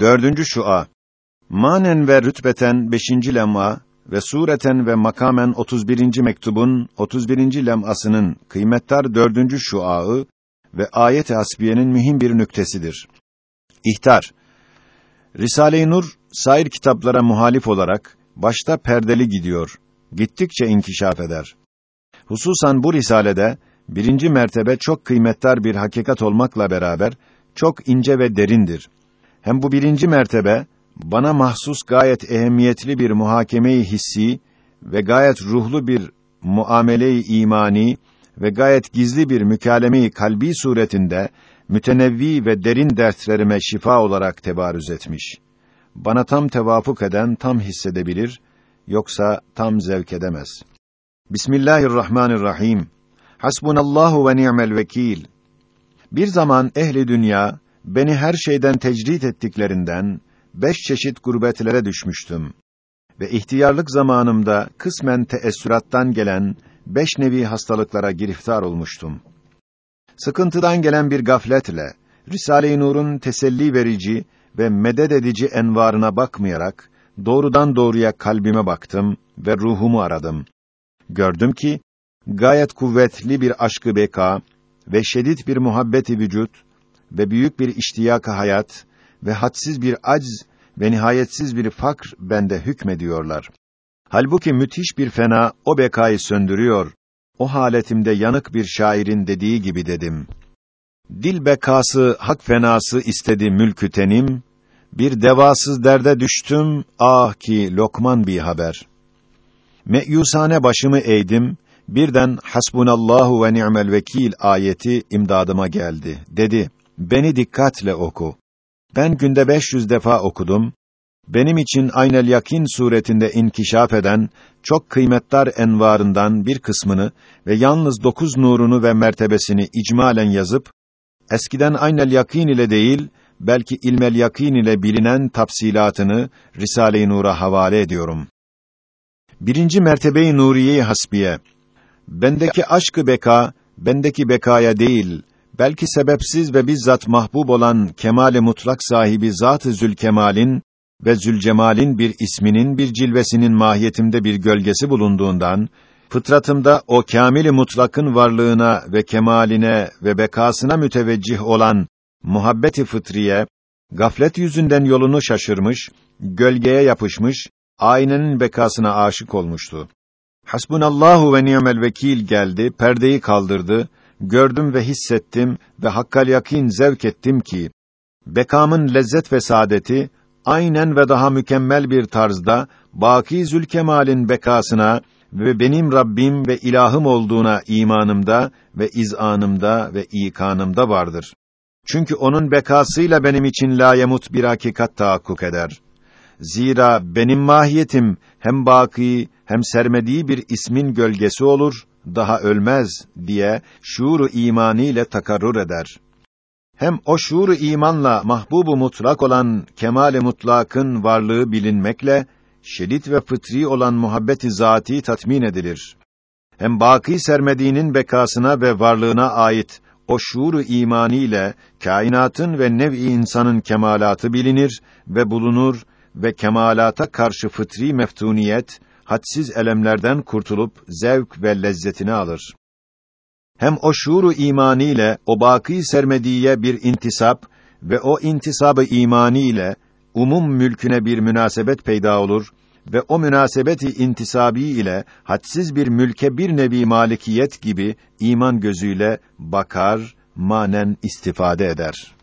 Dördüncü şua. Manen ve rütbeten beşinci lem'a ve sureten ve makamen 31. mektubun 31. lem'asının kıymettar dördüncü şuağı ve ayet-i hasbiyenin mühim bir nüktesidir. İhtar. Risale-i Nur sair kitaplara muhalif olarak başta perdeli gidiyor. Gittikçe inkişaf eder. Hususan bu risalede birinci mertebe çok kıymettar bir hakikat olmakla beraber çok ince ve derindir. Hem bu birinci mertebe bana mahsus gayet ehemmiyetli bir muhakeme-i hissi ve gayet ruhlu bir muamele-i imani ve gayet gizli bir mükaleme-i kalbi suretinde mütenevvi ve derin dertlerime şifa olarak tebarüz etmiş. Bana tam tevafuk eden tam hissedebilir, yoksa tam zevk edemez. Bismillahirrahmanirrahim. Hasbunallahu ve ni'mel vekil. Bir zaman ehli dünya beni her şeyden tecrit ettiklerinden beş çeşit gurbetlere düşmüştüm. Ve ihtiyarlık zamanımda kısmen teessürattan gelen beş nevi hastalıklara giriftar olmuştum. Sıkıntıdan gelen bir gafletle, Risale-i Nur'un teselli verici ve medet edici envarına bakmayarak, doğrudan doğruya kalbime baktım ve ruhumu aradım. Gördüm ki, gayet kuvvetli bir aşkı beka ve şedid bir muhabbeti vücut ve büyük bir iştiyak hayat ve hadsiz bir acz ve nihayetsiz bir fakr bende hükmediyorlar. Halbuki müthiş bir fena o bekayı söndürüyor. O haletimde yanık bir şairin dediği gibi dedim. Dil bekası, hak fenası istedi mülkü tenim. Bir devasız derde düştüm, ah ki lokman bir haber. Meyusane başımı eğdim, birden hasbunallahu ve ni'mel vekil ayeti imdadıma geldi. Dedi, beni dikkatle oku. Ben günde 500 defa okudum. Benim için aynel yakin suretinde inkişaf eden çok kıymetdar envarından bir kısmını ve yalnız dokuz nurunu ve mertebesini icmalen yazıp eskiden aynel yakin ile değil belki ilmel yakin ile bilinen tafsilatını Risale-i Nur'a havale ediyorum. Birinci mertebeyi nuriye hasbiye. Bendeki aşkı beka, bendeki bekaya değil, belki sebepsiz ve bizzat mahbub olan kemale mutlak sahibi Zat-ı Zülkemal'in ve Zülcemal'in bir isminin bir cilvesinin mahiyetimde bir gölgesi bulunduğundan fıtratımda o kamili mutlakın varlığına ve kemaline ve bekasına müteveccih olan muhabbeti fıtriye gaflet yüzünden yolunu şaşırmış, gölgeye yapışmış, aynenin bekasına aşık olmuştu. Hasbunallahu ve ni'mel vekil geldi, perdeyi kaldırdı, gördüm ve hissettim ve hakkal yakin zevk ettim ki bekamın lezzet ve saadeti aynen ve daha mükemmel bir tarzda Baki Zülkemal'in bekasına ve benim Rabbim ve ilahım olduğuna imanımda ve izanımda ve ikanımda vardır. Çünkü onun bekasıyla benim için la yemut bir hakikat tahakkuk eder. Zira benim mahiyetim hem baki hem sermediği bir ismin gölgesi olur, daha ölmez diye şuuru imani ile takarrur eder. Hem o şuuru imanla mahbubu mutlak olan kemale mutlakın varlığı bilinmekle şedid ve fıtri olan muhabbeti zati tatmin edilir. Hem baki sermediğinin bekasına ve varlığına ait o şuuru imani ile kainatın ve nev'i insanın kemalatı bilinir ve bulunur ve kemalata karşı fıtri meftuniyet hadsiz elemlerden kurtulup zevk ve lezzetini alır. Hem o şuuru imani ile o baki sermediye bir intisap ve o intisabı imani ile umum mülküne bir münasebet peyda olur ve o münasebeti intisabi ile hadsiz bir mülke bir nevi malikiyet gibi iman gözüyle bakar, manen istifade eder.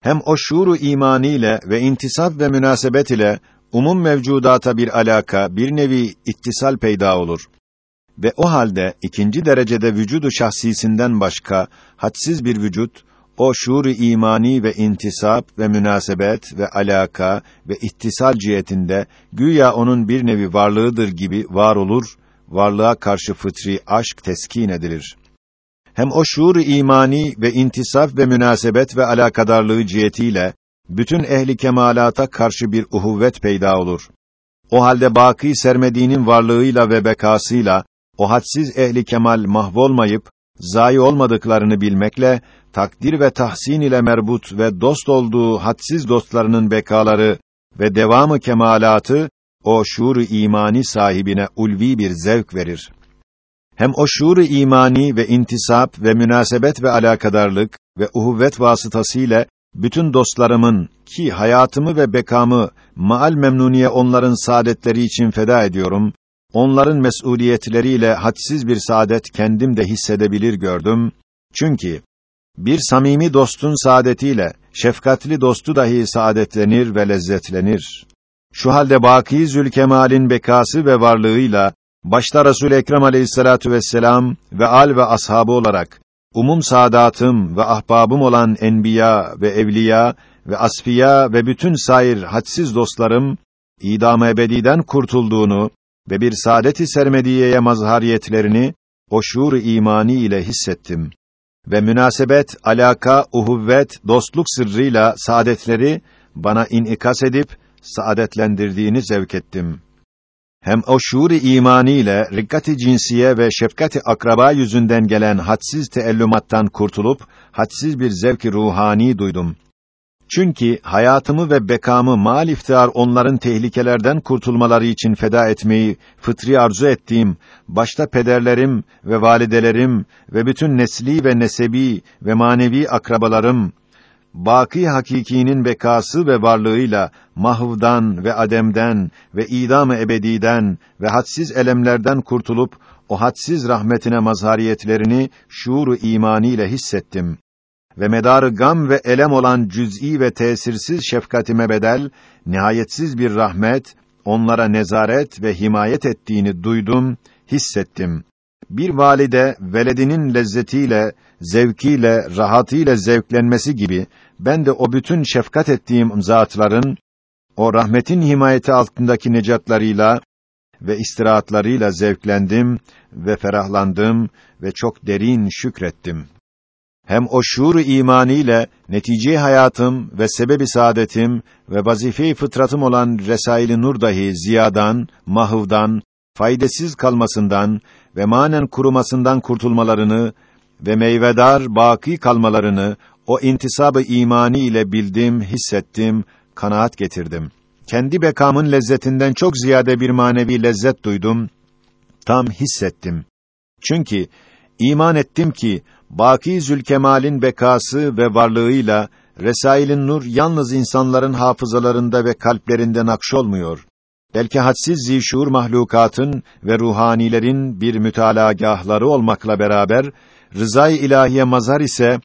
Hem o şuuru imani ile ve intisap ve münasebet ile umum mevcudata bir alaka, bir nevi ittisal peyda olur. Ve o halde ikinci derecede vücudu şahsisinden başka hadsiz bir vücut o şuur imani ve intisap ve münasebet ve alaka ve ittisal cihetinde güya onun bir nevi varlığıdır gibi var olur, varlığa karşı fıtri aşk teskin edilir. Hem o şuur imani ve intisap ve münasebet ve alakadarlığı cihetiyle bütün ehli kemalata karşı bir uhuvvet peyda olur. O halde baki sermediğinin varlığıyla ve bekasıyla o hadsiz ehli kemal mahvolmayıp zayi olmadıklarını bilmekle takdir ve tahsin ile merbut ve dost olduğu hadsiz dostlarının bekaları ve devamı kemalatı o şuur imani sahibine ulvi bir zevk verir. Hem o şuur imani ve intisap ve münasebet ve alakadarlık ve uhuvvet vasıtasıyla bütün dostlarımın ki hayatımı ve bekamı maal memnuniye onların saadetleri için feda ediyorum. Onların mesuliyetleriyle hadsiz bir saadet kendim de hissedebilir gördüm. Çünkü bir samimi dostun saadetiyle şefkatli dostu dahi saadetlenir ve lezzetlenir. Şu halde Baki Zülkemal'in bekası ve varlığıyla başta Resul Ekrem Aleyhissalatu vesselam ve al ve ashabı olarak umum saadatım ve ahbabım olan enbiya ve evliya ve asfiya ve bütün sair hadsiz dostlarım idam ebediden kurtulduğunu ve bir saadet-i sermediyeye mazhariyetlerini o şuur imani ile hissettim ve münasebet, alaka, uhuvvet, dostluk sırrıyla saadetleri bana inikas edip saadetlendirdiğini zevk ettim. Hem o şuur-i imani ile rikkati cinsiye ve şefkati akraba yüzünden gelen hadsiz teellümattan kurtulup hadsiz bir zevki ruhani duydum. Çünkü hayatımı ve bekamı mal iftihar onların tehlikelerden kurtulmaları için feda etmeyi fıtri arzu ettiğim başta pederlerim ve validelerim ve bütün nesli ve nesebi ve manevi akrabalarım baki hakikinin bekası ve varlığıyla mahvdan ve ademden ve idam-ı ebediden ve hadsiz elemlerden kurtulup o hadsiz rahmetine mazhariyetlerini şuuru imaniyle hissettim ve medarı gam ve elem olan cüz'i ve tesirsiz şefkatime bedel nihayetsiz bir rahmet onlara nezaret ve himayet ettiğini duydum, hissettim. Bir valide veledinin lezzetiyle, zevkiyle, rahatıyla zevklenmesi gibi ben de o bütün şefkat ettiğim zatların o rahmetin himayeti altındaki necatlarıyla ve istirahatlarıyla zevklendim ve ferahlandım ve çok derin şükrettim. Hem o şuur imaniyle netice hayatım ve sebebi saadetim ve vazife-i fıtratım olan resail-i nur dahi ziyadan, mahvdan, faydasız kalmasından ve manen kurumasından kurtulmalarını ve meyvedar baki kalmalarını o intisabı imani ile bildim, hissettim, kanaat getirdim. Kendi bekamın lezzetinden çok ziyade bir manevi lezzet duydum, tam hissettim. Çünkü iman ettim ki Baki Zülkemal'in bekası ve varlığıyla Resail'in nur yalnız insanların hafızalarında ve kalplerinde nakşolmuyor. Belki hadsiz zişur mahlukatın ve ruhanilerin bir mütalagahları olmakla beraber rızay ilahiye mazhar ise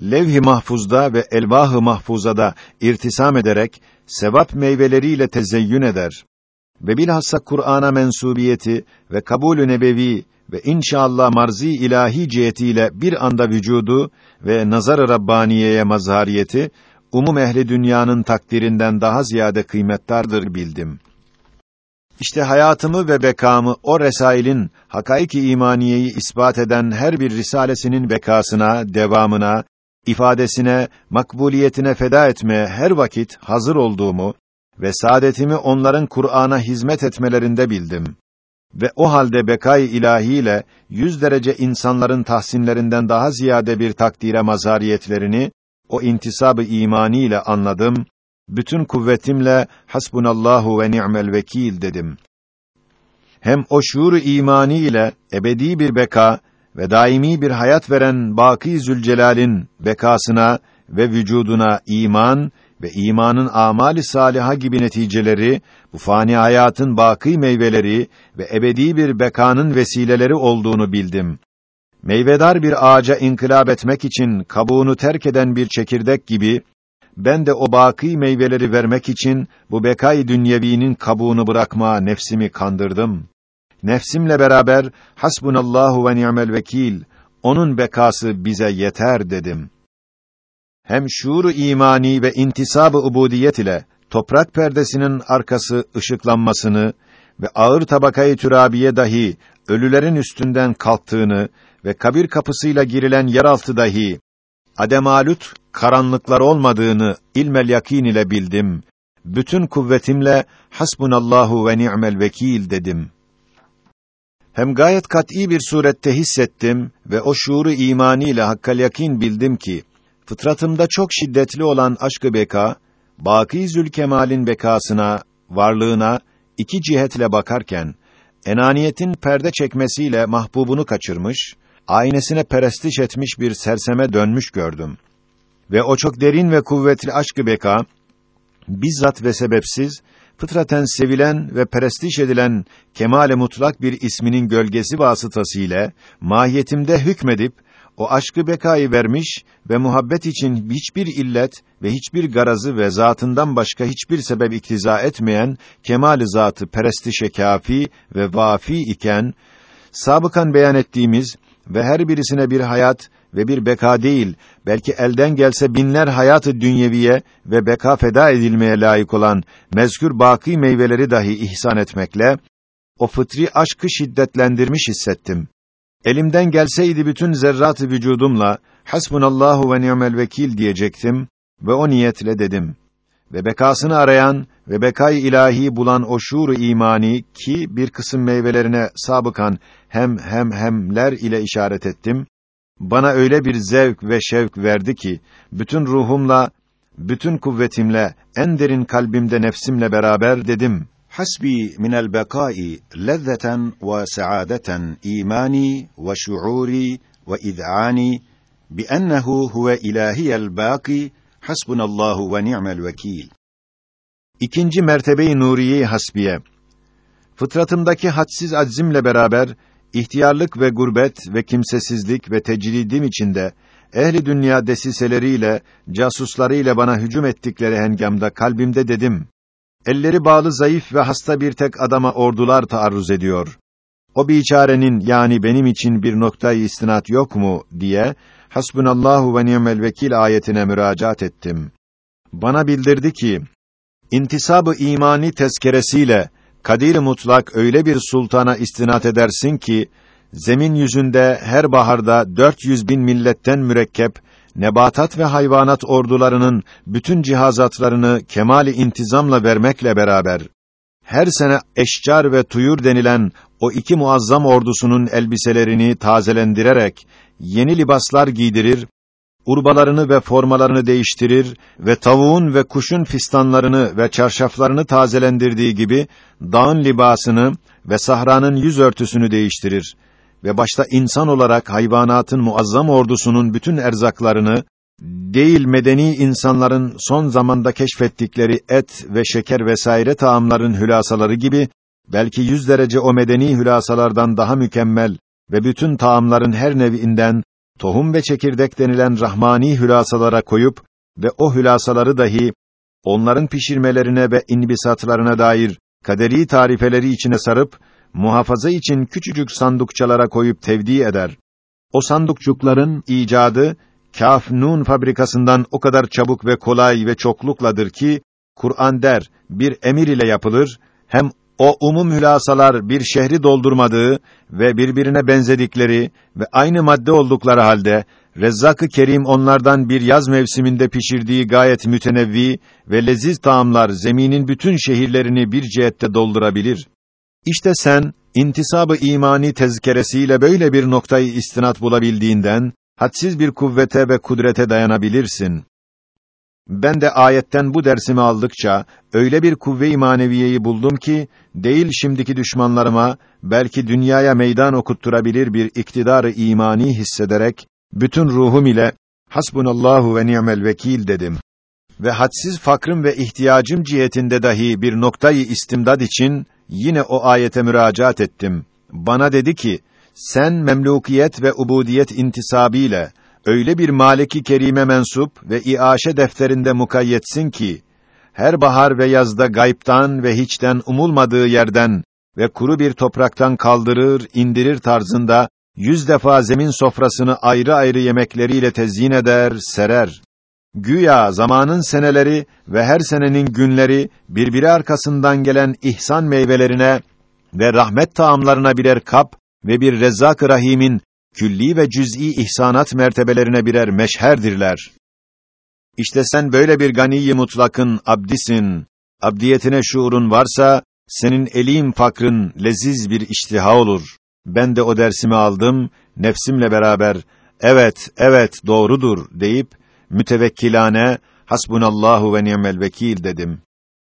levh-i mahfuzda ve elvah-ı mahfuzada irtisam ederek sevap meyveleriyle tezeyyün eder. Ve bilhassa Kur'an'a mensubiyeti ve kabul-ü nebevi ve inşallah marzi ilahi cihetiyle bir anda vücudu ve nazar-ı rabbaniyeye mazhariyeti umum ehli dünyanın takdirinden daha ziyade kıymettardır bildim. İşte hayatımı ve bekamı o resailin hakaiki imaniyeyi ispat eden her bir risalesinin bekasına, devamına, ifadesine, makbuliyetine feda etmeye her vakit hazır olduğumu ve saadetimi onların Kur'an'a hizmet etmelerinde bildim. Ve o halde bekay ilahiyle yüz derece insanların tahsinlerinden daha ziyade bir takdire mazariyetlerini o intisabı imani ile anladım. Bütün kuvvetimle hasbunallahu ve ni'mel vekil dedim. Hem o şuuru imani ile ebedi bir beka ve daimi bir hayat veren Baki Zülcelal'in bekasına ve vücuduna iman ve imanın amali saliha gibi neticeleri bu fani hayatın baki meyveleri ve ebedi bir bekanın vesileleri olduğunu bildim. Meyvedar bir ağaca inkılap etmek için kabuğunu terk eden bir çekirdek gibi ben de o baki meyveleri vermek için bu bekay dünyevinin kabuğunu bırakma nefsimi kandırdım. Nefsimle beraber hasbunallahu ve ni'mel vekil onun bekası bize yeter dedim hem şuuru imani ve intisabı ubudiyet ile toprak perdesinin arkası ışıklanmasını ve ağır tabakayı türabiye dahi ölülerin üstünden kalktığını ve kabir kapısıyla girilen yeraltı dahi ademalut karanlıklar olmadığını ilmel yakin ile bildim. Bütün kuvvetimle hasbunallahu ve ni'mel vekil dedim. Hem gayet kat'î bir surette hissettim ve o şuuru imaniyle hakkal yakin bildim ki fıtratımda çok şiddetli olan aşkı beka, Baki Zülkemal'in bekasına, varlığına iki cihetle bakarken enaniyetin perde çekmesiyle mahbubunu kaçırmış, aynesine perestiş etmiş bir serseme dönmüş gördüm. Ve o çok derin ve kuvvetli aşkı beka bizzat ve sebepsiz fıtraten sevilen ve perestiş edilen kemale mutlak bir isminin gölgesi vasıtasıyla mahiyetimde hükmedip o aşkı bekayı vermiş ve muhabbet için hiçbir illet ve hiçbir garazı ve zatından başka hiçbir sebep iktiza etmeyen kemal zatı perestişe kafi ve vafi iken sabıkan beyan ettiğimiz ve her birisine bir hayat ve bir beka değil, belki elden gelse binler hayatı dünyeviye ve beka feda edilmeye layık olan mezkür baki meyveleri dahi ihsan etmekle, o fıtri aşkı şiddetlendirmiş hissettim. Elimden gelseydi bütün zerrat-ı vücudumla, hasbunallahu ve ni'mel vekil diyecektim ve o niyetle dedim. Ve bekasını arayan ve bekay ilahi bulan o şuur imani ki bir kısım meyvelerine sabıkan hem hem hemler ile işaret ettim bana öyle bir zevk ve şevk verdi ki bütün ruhumla, bütün kuvvetimle, en derin kalbimde nefsimle beraber dedim. Hasbi minel bekai lezzeten ve saadeten imani ve şuuri ve id'ani bi ennehu huve ilahiyel baki hasbunallahu ve ni'mel vekil. İkinci mertebeyi nuriye hasbiye. Fıtratımdaki hadsiz aczimle beraber ihtiyarlık ve gurbet ve kimsesizlik ve tecridim içinde ehli dünya desiseleriyle, casuslarıyla bana hücum ettikleri hengamda kalbimde dedim. Elleri bağlı zayıf ve hasta bir tek adama ordular taarruz ediyor. O biçarenin yani benim için bir noktayı istinat yok mu diye Hasbunallahu ve ni'mel vekil ayetine müracaat ettim. Bana bildirdi ki intisabı imani tezkeresiyle kadir mutlak öyle bir sultana istinat edersin ki zemin yüzünde her baharda 400 bin milletten mürekkep nebatat ve hayvanat ordularının bütün cihazatlarını kemali intizamla vermekle beraber her sene eşcar ve tuyur denilen o iki muazzam ordusunun elbiselerini tazelendirerek yeni libaslar giydirir urbalarını ve formalarını değiştirir ve tavuğun ve kuşun fistanlarını ve çarşaflarını tazelendirdiği gibi dağın libasını ve sahranın yüz örtüsünü değiştirir ve başta insan olarak hayvanatın muazzam ordusunun bütün erzaklarını değil medeni insanların son zamanda keşfettikleri et ve şeker vesaire taamların hülasaları gibi belki yüz derece o medeni hülasalardan daha mükemmel ve bütün taamların her neviinden tohum ve çekirdek denilen rahmani hülasalara koyup ve o hülasaları dahi onların pişirmelerine ve inbisatlarına dair kaderi tarifeleri içine sarıp muhafaza için küçücük sandukçalara koyup tevdi eder. O sandukçukların icadı Kaf Nun fabrikasından o kadar çabuk ve kolay ve çokluklandır ki Kur'an der bir emir ile yapılır hem o umum hülasalar bir şehri doldurmadığı ve birbirine benzedikleri ve aynı madde oldukları halde Rezzak-ı Kerim onlardan bir yaz mevsiminde pişirdiği gayet mütenevvi ve leziz taamlar zeminin bütün şehirlerini bir cihette doldurabilir. İşte sen intisabı imani tezkeresiyle böyle bir noktayı istinat bulabildiğinden hadsiz bir kuvvete ve kudrete dayanabilirsin. Ben de ayetten bu dersimi aldıkça öyle bir kuvve-i maneviyeyi buldum ki değil şimdiki düşmanlarıma belki dünyaya meydan okutturabilir bir iktidarı imani hissederek bütün ruhum ile hasbunallahu ve ni'mel vekil dedim. Ve hadsiz fakrım ve ihtiyacım cihetinde dahi bir noktayı istimdad için yine o ayete müracaat ettim. Bana dedi ki: Sen memlukiyet ve ubudiyet intisabiyle öyle bir maliki kerime mensup ve iaşe defterinde mukayyetsin ki her bahar ve yazda gayiptan ve hiçten umulmadığı yerden ve kuru bir topraktan kaldırır, indirir tarzında yüz defa zemin sofrasını ayrı ayrı yemekleriyle tezyin eder, serer. Güya zamanın seneleri ve her senenin günleri birbiri arkasından gelen ihsan meyvelerine ve rahmet taamlarına birer kap ve bir Rezzak-ı Rahim'in külli ve cüz'i ihsanat mertebelerine birer meşherdirler. İşte sen böyle bir ganiyi mutlakın abdisin. Abdiyetine şuurun varsa senin elim fakrın leziz bir iştiha olur. Ben de o dersimi aldım, nefsimle beraber evet, evet doğrudur deyip mütevekkilane hasbunallahu ve ni'mel vekil dedim.